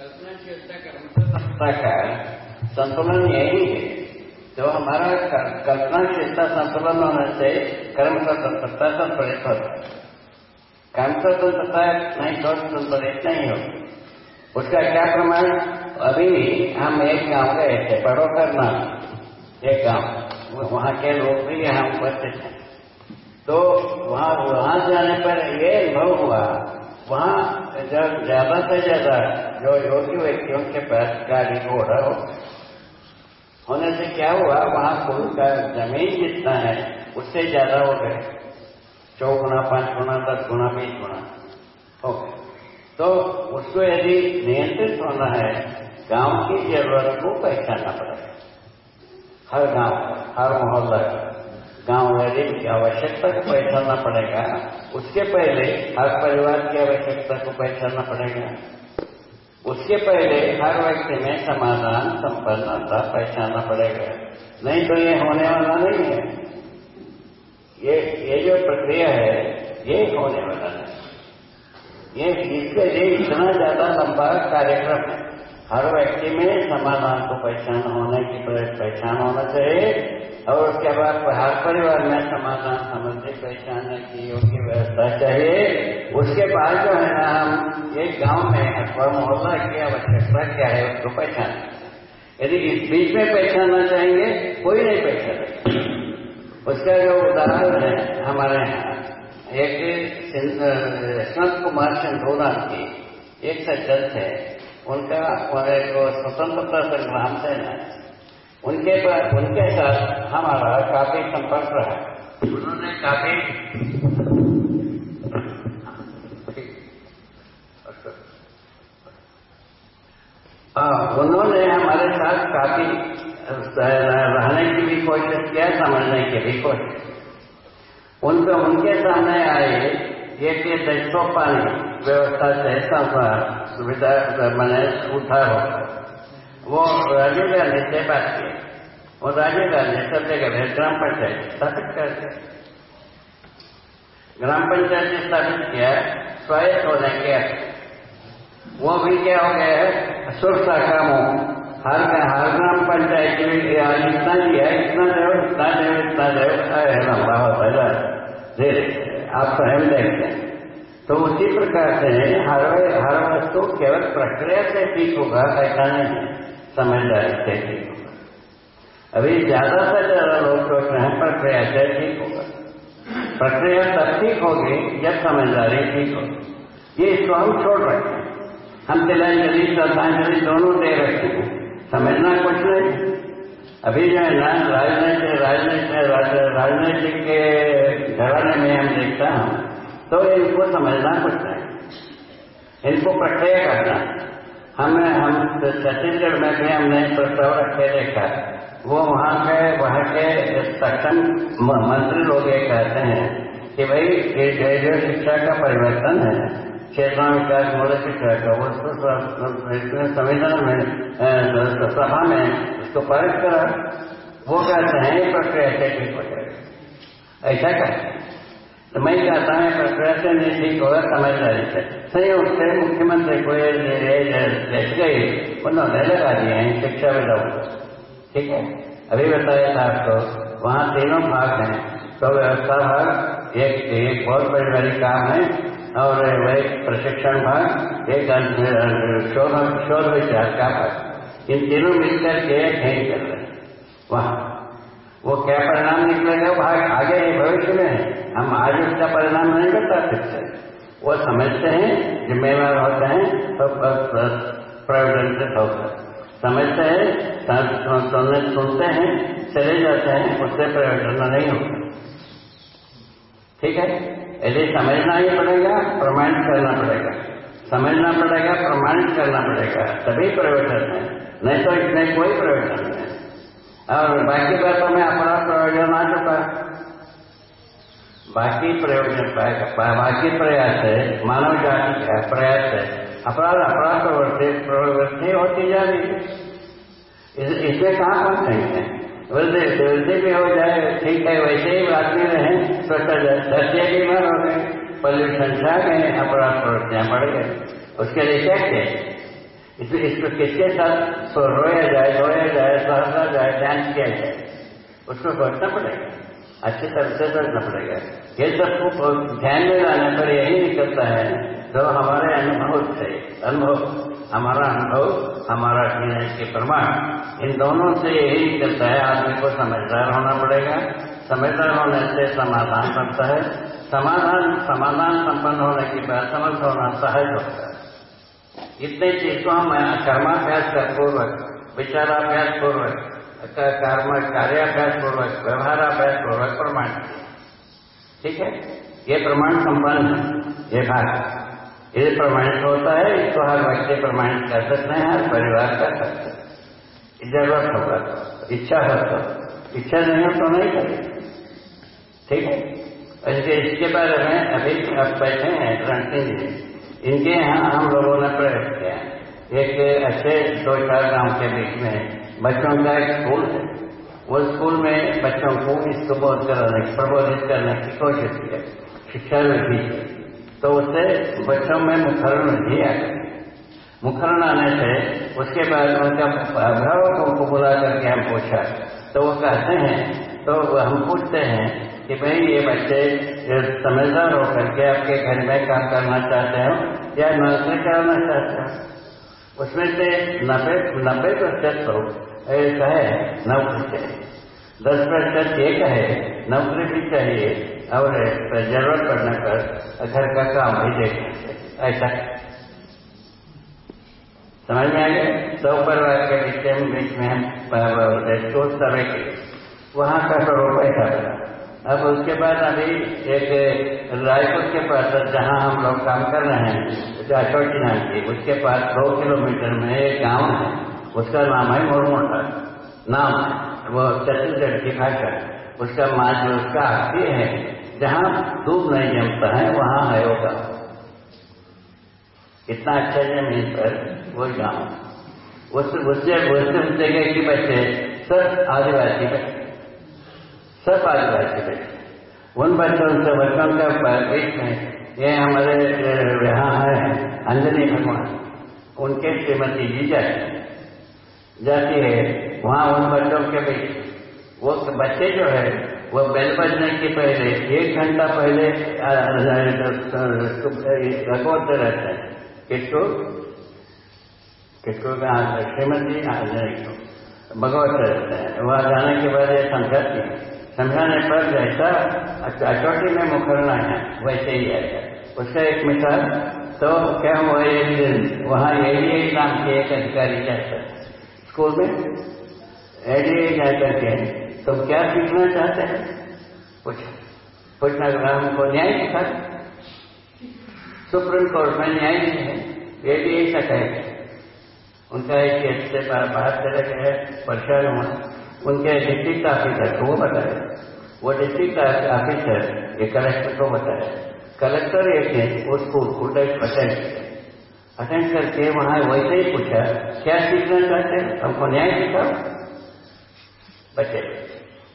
कल्पनाशीलता का संतुलन यही है। तो हमारा कल्पना कल्पनाशीलता संतुलन होने से कर्म का स्वतंत्रता संतुलित होता है। कर्म स्वतंत्रता नहीं तो संतुलित नहीं हो उसका क्या प्रमाण? अभी हम एक गाँव गए थे बड़ो करना एक गाँव। वहाँ के लोग भी यहाँ उपस्थित हैं। तो वहाँ वहाँ जाने पर ये अनुभव हुआ। वहाँ जब ज़्यादा से ज़्यादा जो योगी व्यक्तियों के पास गाड़ी घोड़ा हो, होने से क्या हुआ, वहाँ कुल का ज़मीन जितना है, उससे ज़्यादा हो गए। चौगुना पाँच गुना दस गुना बीस गुना हो गए। तो उसको यदि नियंत्रित होना है, गाँव की ज़रूरत को पहचानना पड़ेगा। हर गाँव, हर मोहल्ला। गाँव यदि की आवश्यकता को पहचानना पड़ेगा। उसके पहले हर परिवार की आवश्यकता को पहचानना पड़ेगा। उसके पहले हर व्यक्ति में समाधान संपन्नता पहचानना पड़ेगा। नहीं तो ये होने वाला नहीं है। ये ये जो प्रक्रिया है, ये होने वाला नहीं। ये, इसके लिए इतना ज़्यादा लंबा कार्यक्रम है। हर व्यक्ति में समाधान को पहचान होने की पहचान होना चाहिए और उसके बाद हर परिवार में समाधान समझने, पहचानने की योग्य व्यवस्था चाहिए। उसके बाद जो है ना, हम एक गाँव में अथवा मोहल्ला की आवश्यकता क्या है उसको पहचान यदि इस बीच में पहचानना चाहेंगे, कोई नहीं पहचाने उसका जो उदाहरण है हमारे यहाँ, एक संत कुमार सिंधुनाथ की, एक सज्जन थे। उनका एक स्वतंत्रता संग्राम से ना उनके पर उनके साथ हमारा काफ़ी संपर्क रहा। उन्होंने काफ़ी हाँ उन्होंने हमारे साथ काफ़ी रहने की भी कोशिश किया समझने की भी कोशिश। उनको उनके सामने आए ये कि दशो पानी व्यवस्था से सुविधा, मैंने उठा हो। वो राजीव गांधी से बात की और राजीव गांधी सब जगह ग्राम पंचायत स्थापित कर दिया। ग्राम पंचायत ने स्थापित किया, स्वायत्त होने के वो भी क्या हो गया है? सुरक्षा कामों। हर हर ग्राम पंचायत में इतना दिया, इतना दो इतना दो इतना दो लंबा होता है आप स्वयं देखते हैं। तो उसी प्रकार से हर हर वस्तु केवल प्रक्रिया से ठीक होगा, ऐसा नहीं समझदारी से ठीक होगा। अभी ज़्यादा से ज़्यादा लोग सोच रहे हैं, प्रक्रिया से ठीक होगा। प्रक्रिया तब ठीक होगी जब समझदारी ठीक होगी। ये इसको हम छोड़ रखे हैं। हम तिलांजलि, श्रद्धांजलि दोनों दे रखे हैं। समझना कुछ नहीं। अभी जो है ना, राजनीति राजनीति राजनीतिक के घराने में हम देखता हूँ। तो इनको समझना कुछ नहीं इनको प्रक्रिया करना। हमें हम छत्तीसगढ़ में भी हमने प्रस्ताव रखे देखा। वो वहाँ के वहाँ के सक्षम मंत्री लोग ये कहते हैं कि भाई, ये जो शिक्षा का परिवर्तन है क्षेत्र विकास, मूल शिक्षा का, वो संविधान में सभा में उसको पारित करा। वो कहते हैं प्रक्रिया से ठीक हो ऐसा कहते हैं तो मैं कहता हूँ प्रक्रिया से नहीं ठीक होगा समझदारी से संयोग से मुख्यमंत्री को उन्होंने लगा दिए हैं, शिक्षा विभाग ठीक है? अभी बताया था आपको, वहाँ तीनों भाग हैं। तो व्यवस्था भाग, एक एक बहुत बड़ी बड़ी काम है, और वही प्रशिक्षण भाग, एक शोध शोध विचार का भाग। इन तीनों मिलकर के यही कर रहे वहाँ। वो क्या परिणाम निकलेगा? भाग आगे भविष्य में है। हम आज उसका परिणाम नहीं बता सकते वो समझते हैं, जिम्मेवार होते हैं तो से होता समझते हैं सुनते हैं चले जाते हैं, उससे प्रयोजन नहीं होता। ठीक है? यदि समझना ही पड़ेगा, प्रमाणित करना पड़ेगा। समझना पड़ेगा, प्रमाणित करना पड़ेगा। तभी प्रयोजन है, नहीं तो इसमें कोई प्रयोजन नहीं और बाकी बातों में अपना प्रयोजन आ चुका। बाकी प्रयोजन बाकी प्रयास है, मानव जाति का प्रयास है। अपराध अपराध प्रवृत्ति प्रवृत्ति होती जा रही है। इसमें कहाँ पहुँचेंगे वृद्धि वृद्धि भी हो जाए, ठीक है, वैसे ही आदमी रहे तो दसिया बीमार हो गए। पॉल्यूशन छा गए, अपराध प्रवृत्तियाँ बढ़ गए उसके लिए क्या किया इसमें इसको किसके साथ रोया जाए रोया जाए सहसा जाए डांस किया जाए? उसको सोचना पड़ेगा। अच्छी तरह से सोचना पड़ेगा। ये सबको ध्यान में लाने पर यही निकलता है, जो हमारे अनुभव से, अनुभव, हमारा अनुभव, हमारा के प्रमाण, इन दोनों से यही निकलता है। आदमी को समझदार होना पड़ेगा। समझदार होने से समाधान बनता है। समाधान समाधान संपन्न होने के बाद समझ होना सहज होता है। इतने चीज़ को हम कर्माभ्यास का पूर्वक, विचाराभ्यास पूर्वक कर्म कार्याभ्यास पूर्वक व्यवहाराभ्यास पूर्वक प्रमाण ठीक है? ये प्रमाण संपन्न है, ये भाग ये प्रमाणित होता है इसको हर व्यक्ति प्रमाणित कर सकते हैं, हर परिवार कर सकते हैं। ज़रूरत होगा तो इच्छा हो तो। इच्छा नहीं हो तो नहीं करे। ठीक है? इसके इसके बारे में अभी अब बैठे हैं रणसिंह जी। इनके यहाँ हम लोगों ने प्रयोग किया एक अच्छे दो चार गाँव के बीच में बच्चों का एक स्कूल है। वो स्कूल में बच्चों को इसको कराने प्रबोधित करने की कोशिश की शिक्षा वृद्धि तो उससे बच्चों में मुखरण वृद्धि आ गई मुखरण आने से उसके बाद उनका अभिभावकों को बुला करके हम पूछा। तो वो कहते हैं तो हम पूछते हैं कि भाई, ये बच्चे समझदार होकर के आपके घर में काम करना चाहते हो या नौकरी करना चाहते हो? उसमें से नब्बे नब्बे प्रतिशत लोग ऐसा है नौकरी चाहिए दस प्रतिशत एक है नौकरी भी चाहिए। और ज़रूरत पड़ने पर घर का काम भी देखना ऐसा। समझ में आ गया? सौ परिवार के बीच में बीच में हम सोच समय के। वहाँ का करोड़ पैसा था। अब उसके बाद अभी एक रायपुर के पास, जहाँ हम लोग काम कर रहे हैं अशोकी नाम की, उसके पास दो किलोमीटर में एक गाँव है। उसका नाम है मोरमोटा नाम वो छत्तीसगढ़ की भाषा उसका जो उसका आखिरी है, जहाँ दूध नहीं जमता है, वहाँ है गाँव। इतना अच्छा ज़मीन पर वो गाँव। उस उससे उससे उस जगह के बच्चे, सब आदिवासी बच्चे। सब आदिवासी बच्चे। उन बच्चों से बच्चों का बीच में ये हमारे, यहाँ है अंजनी भगवान। उनके श्रीमती जी जाती है, वहाँ उन बच्चों के बीच वो बच्चे जो है, वो बेल बजने के पहले, एक घंटा पहले रखोते रहते हैं किसको किसको श्रीमती भगवत रहते हैं। वहाँ जाने के बाद ये समझाती है। समझाने पर जैसा अचौटी में मुखरना है, वैसे ही आएगा उसका एक मिसाल तो क्या हुआ एक दिन? वहाँ एक नाम के एक अधिकारी जाता है। स्कूल में? एडीए जाकर के तुम क्या? सीखना चाहते हैं? पूछा। पूछना को न्याय सीखा सुप्रीम कोर्ट में न्याय नहीं है। एडीए का कहे उनका एक केस से बाहर चले गए परेशान हुआ। उनके डिस्ट्रिक्ट ऑफिसर को वो बताया। वो डिस्ट्रिक्ट ऑफिसर ये कलेक्टर को बताया। कलेक्टर एक दिन उस स्कूल को अटेंड करके वहाँ वैसे ही पूछा, क्या सीखना चाहते हमको न्याय सिखाओ। बच्चे,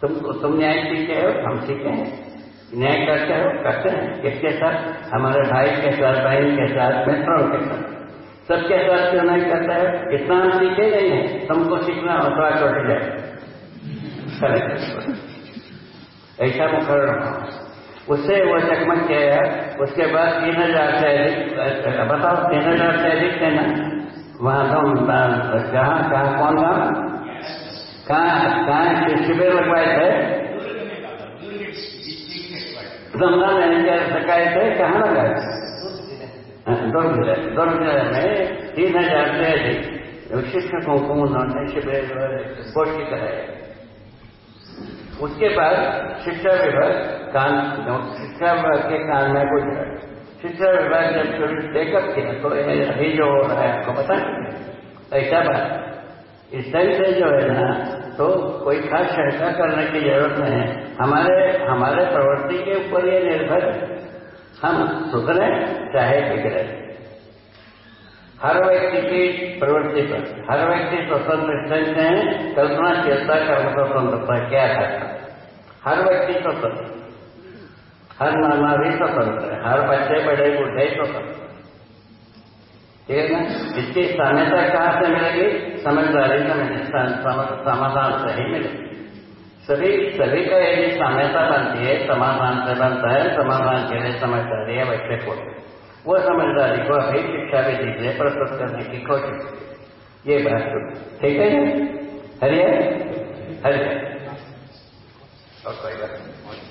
तुम तुम न्याय सीखे हो, हम सीखे हैं। न्याय करते हो, करते हैं। किसके साथ? हमारे भाई के साथ, बहन के साथ, मित्रों के साथ। सबके साथ क्यों नहीं करता है? इतना हम सीखे नहीं है। तुमको सीखना तो छोटे जाए ऐसा मुखरण उससे वो चकमक किया उसके बाद तीन हज़ार से अधिक बताओ, तीन हज़ार से अधिक थे ना? वहाँ तुम कहाँ कहाँ, कौन गाँव कहाँ कहाँ शिविर लगवाए थे? गंगा में क्या सकाए थे, कहाँ लगाए? दुर्ग ज़िले दुर्ग ज़िले में तीन हज़ार से अधिक शिक्षकों को उन्होंने शिविर घोषित कराया उसके बाद शिक्षा विभाग कान शिक्षा विभाग के कान में कुछ शिक्षा विभाग जब थोड़ी टेकअप किया तो अभी जो हो रहा है, आपको पता ऐसा बात इस टाइम से जो है ना तो कोई खास शंका करने की ज़रूरत नहीं है। हमारे हमारे प्रवृत्ति के ऊपर ये निर्भर है। हम सुधरें चाहे बिगड़े हर व्यक्ति की प्रवृत्ति पर। हर व्यक्ति स्वतंत्र निश्चय हैं कल्पना चेता कर्म स्वतंत्रता क्या था हर व्यक्ति स्वतंत्र। हर मामा भी स्वतंत्र है। हर बच्चे, बड़े, बूढ़े स्वतंत्र। ठीक है ना? इसकी साम्यता कहाँ से मिलेगी? समझदारी से समाधान से ही मिलेगी। सभी सभी का यदि साम्यता बनती है। समाधान से बनता है। समाधान के लिए समझदारी आवश्यक होती है वो समझदारी को अभी शिक्षा विधि जीतने प्रस्तुत करने की कोशिश। ये बात ठीक है हरिया हरिया और कोई बात